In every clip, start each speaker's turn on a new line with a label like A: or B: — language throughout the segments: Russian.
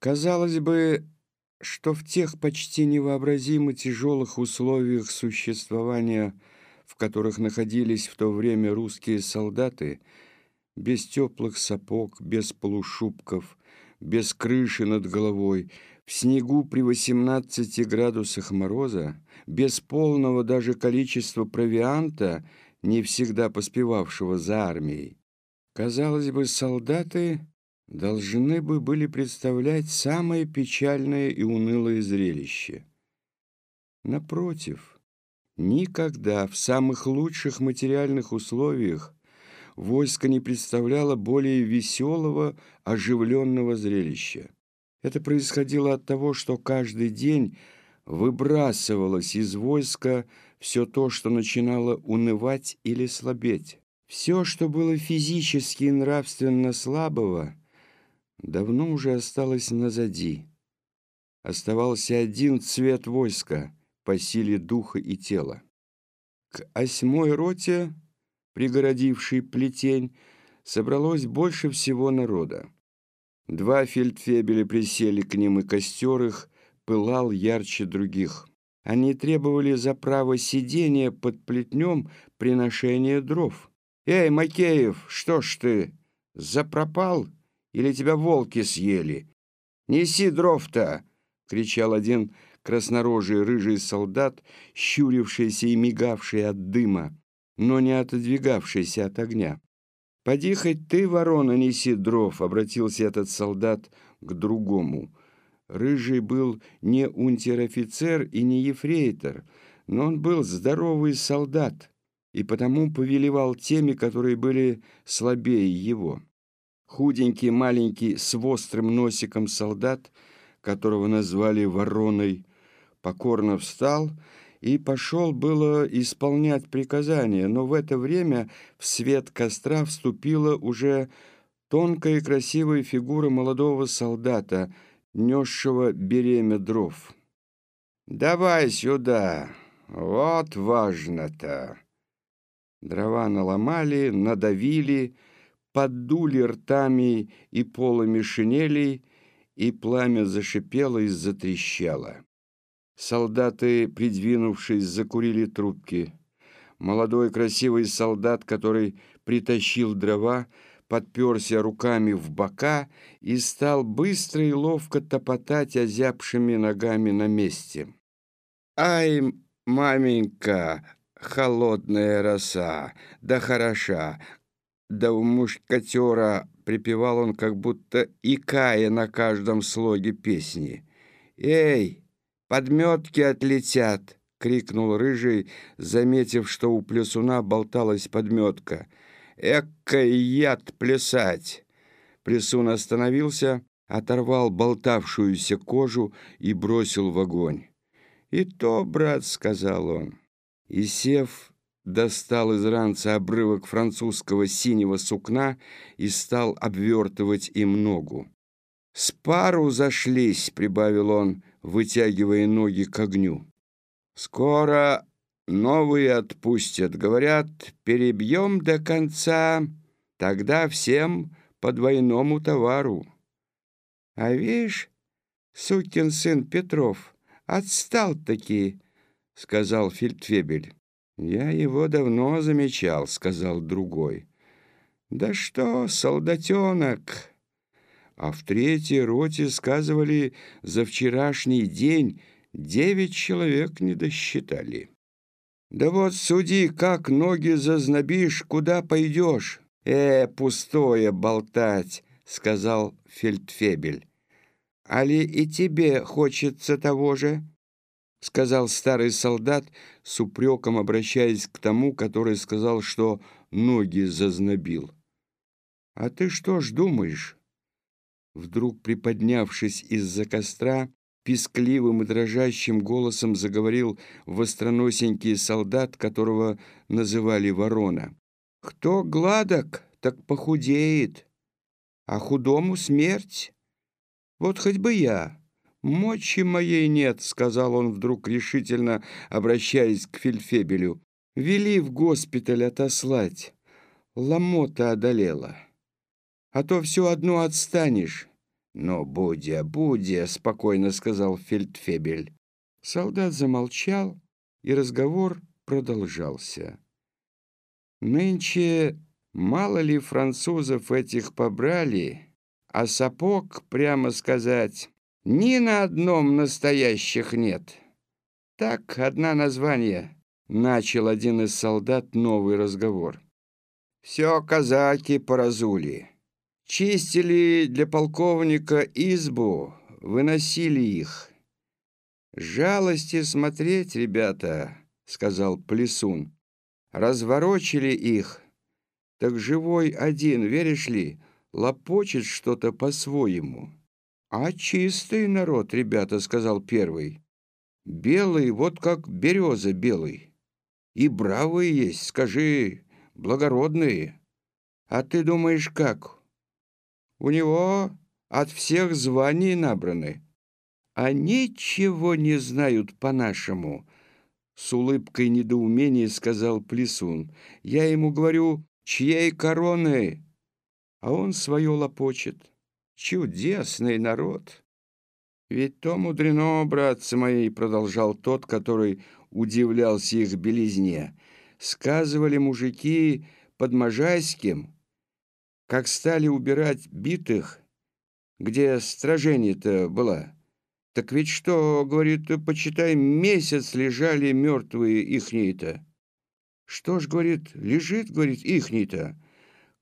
A: Казалось бы, что в тех почти невообразимо тяжелых условиях существования, в которых находились в то время русские солдаты, без теплых сапог, без полушубков, без крыши над головой, в снегу при 18 градусах мороза, без полного даже количества провианта, не всегда поспевавшего за армией. Казалось бы, солдаты должны бы были представлять самое печальное и унылое зрелище. Напротив, никогда в самых лучших материальных условиях войско не представляло более веселого, оживленного зрелища. Это происходило от того, что каждый день выбрасывалось из войска все то, что начинало унывать или слабеть. Все, что было физически и нравственно слабого – давно уже осталось назади. Оставался один цвет войска по силе духа и тела. К осьмой роте, пригородившей плетень, собралось больше всего народа. Два фельдфебеля присели к ним, и костер их пылал ярче других. Они требовали за право сидения под плетнем приношения дров. «Эй, Макеев, что ж ты, запропал?» Или тебя волки съели? Неси дров-то!» — кричал один краснорожий рыжий солдат, щурившийся и мигавший от дыма, но не отодвигавшийся от огня. «Поди хоть ты, ворона, неси дров!» — обратился этот солдат к другому. Рыжий был не унтер-офицер и не ефрейтор, но он был здоровый солдат и потому повелевал теми, которые были слабее его. Худенький, маленький, с острым носиком солдат, которого назвали Вороной, покорно встал и пошел было исполнять приказания, но в это время в свет костра вступила уже тонкая и красивая фигура молодого солдата, несшего беремя дров. «Давай сюда! Вот важно-то!» Дрова наломали, надавили, поддули ртами и полами шинелей, и пламя зашипело и затрещало. Солдаты, придвинувшись, закурили трубки. Молодой красивый солдат, который притащил дрова, подперся руками в бока и стал быстро и ловко топотать озябшими ногами на месте. «Ай, маменька, холодная роса, да хороша, у мушкатера припевал он, как будто икая на каждом слоге песни. «Эй, подметки отлетят!» — крикнул рыжий, заметив, что у плесуна болталась подметка. «Эккой яд плясать!» Плесун остановился, оторвал болтавшуюся кожу и бросил в огонь. «И то, брат», — сказал он, и, сев, достал из ранца обрывок французского синего сукна и стал обвертывать им ногу. «С пару зашлись», — прибавил он, вытягивая ноги к огню. «Скоро новые отпустят. Говорят, перебьем до конца, тогда всем по двойному товару». «А видишь, сукин сын Петров, отстал-таки», — сказал Фельдфебель. «Я его давно замечал», — сказал другой. «Да что, солдатенок!» А в третьей роте сказывали, за вчерашний день девять человек не досчитали. «Да вот суди, как ноги зазнобишь, куда пойдешь?» «Э, пустое болтать», — сказал Фельдфебель. «Али и тебе хочется того же?» — сказал старый солдат, с упреком обращаясь к тому, который сказал, что ноги зазнобил. «А ты что ж думаешь?» Вдруг приподнявшись из-за костра, пискливым и дрожащим голосом заговорил востроносенький солдат, которого называли Ворона. «Кто гладок, так похудеет, а худому смерть. Вот хоть бы я». «Мочи моей нет», — сказал он вдруг решительно, обращаясь к Фельдфебелю. «Вели в госпиталь отослать. Ломота одолела. А то все одно отстанешь. «Ну, Будя, Будя», — спокойно сказал фельдфебель. Солдат замолчал, и разговор продолжался. «Нынче мало ли французов этих побрали, а сапог, прямо сказать, ни на одном настоящих нет. Так, одна название». Начал один из солдат новый разговор. «Все казаки поразули. Чистили для полковника избу, выносили их. «Жалости смотреть, ребята», — сказал Плесун. «Разворочили их. Так живой один, веришь ли, лопочет что-то по-своему». «А чистый народ, ребята», — сказал первый. «Белый, вот как береза белый». И бравые есть, скажи, благородные. А ты думаешь, как? У него от всех званий набраны. А ничего не знают по-нашему. С улыбкой недоумения сказал Плесун. Я ему говорю, чьей короны? А он свое лопочет. Чудесный народ. Ведь то мудрено, братцы мои, продолжал тот, который удивлялся их белизне. Сказывали мужики под Можайским, как стали убирать битых, где стражение-то была. Так ведь что, говорит, почитай, месяц лежали мертвые ихние-то. Что ж, говорит, лежит, говорит, ихний-то.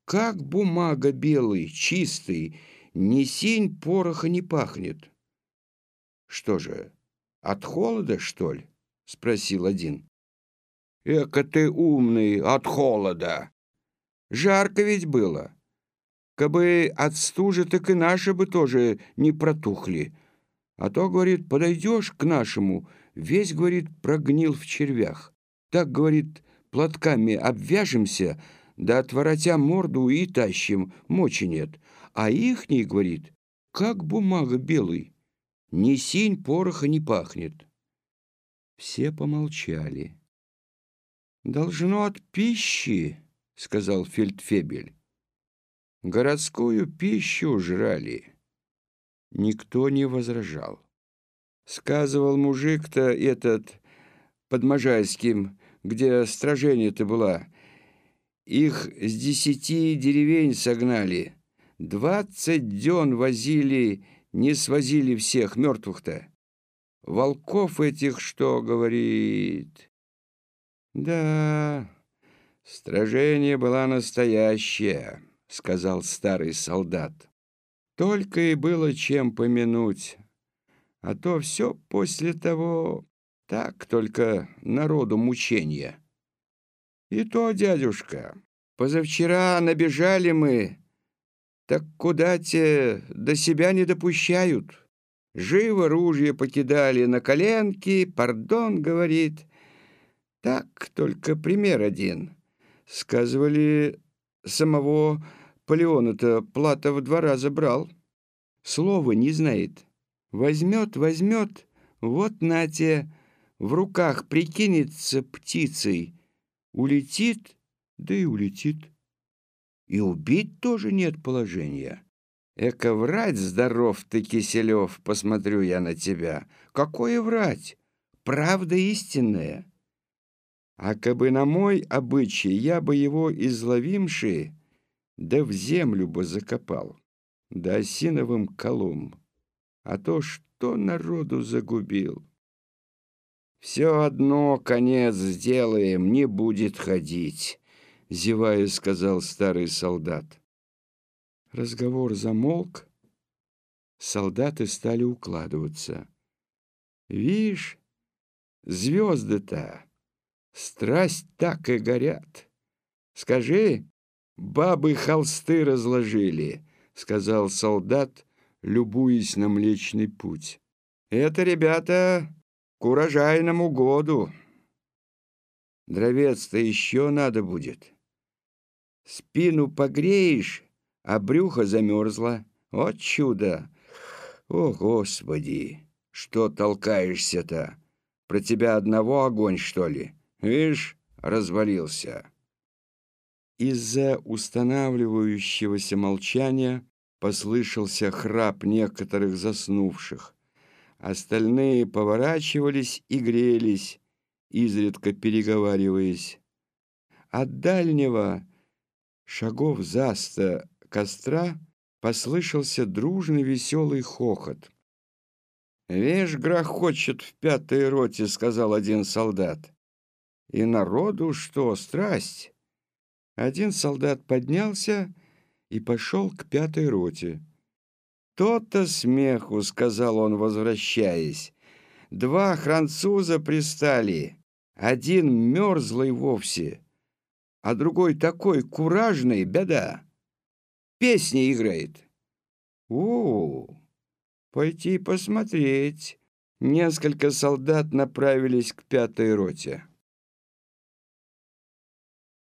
A: Как бумага белый, чистый, ни синь пороха не пахнет. Что же, от холода, что ли? — спросил один. «Эка ты умный от холода! Жарко ведь было. Кабы от стужи, так и наши бы тоже не протухли. А то, говорит, подойдешь к нашему, весь, говорит, прогнил в червях. Так, говорит, платками обвяжемся, да отворотя морду и тащим, мочи нет. А ихний, говорит, как бумага белый, ни синь пороха не пахнет». Все помолчали. «Должно от пищи», — сказал фельдфебель. «Городскую пищу жрали». Никто не возражал. Сказывал мужик-то этот под Можайским, где стражение-то была. Их с десяти деревень согнали. Двадцать дён возили, не свозили всех мертвых-то. Волков этих что, говорит? Да, стражение была настоящее, сказал старый солдат. Только и было чем помянуть. А то все после того так только народу мучения. И то, дядюшка, позавчера набежали мы, так куда те до себя не допущают. Живо ружья покидали на коленки, пардон, говорит. Так, только пример один. Сказывали, самого Полеона-то Плата в два раза брал. Слова не знает. Возьмет, возьмет, вот Натя в руках прикинется птицей. Улетит, да и улетит. И убить тоже нет положения. Эко врать здоров ты, Киселев, посмотрю я на тебя. Какое врать? Правда истинная. А кабы на мой обычай, я бы его изловимши, да в землю бы закопал, да осиновым колом. А то что народу загубил? Все одно конец сделаем, не будет ходить, зевая сказал старый солдат. Разговор замолк, солдаты стали укладываться. «Вишь, звезды-то, страсть так и горят. Скажи, бабы холсты разложили», — сказал солдат, любуясь на Млечный Путь. «Это, ребята, к урожайному году. Дровец-то еще надо будет. Спину погреешь, а брюхо замерзло. Вот чудо! О, Господи! Что толкаешься-то? Про тебя одного огонь, что ли? Вишь, развалился. Из-за устанавливающегося молчания послышался храп некоторых заснувших. Остальные поворачивались и грелись, изредка переговариваясь. От дальнего, шагов за сто костра, послышался дружный веселый хохот. «Вишь, грохочет в пятой роте», — сказал один солдат. «И народу что, страсть?» Один солдат поднялся и пошел к пятой роте. «То-то смеху», — сказал он, возвращаясь. «Два француза пристали, один мерзлый вовсе, а другой такой куражный, беда. Песни играет». «У-у-у!» Пойти посмотреть. Несколько солдат направились к пятой роте.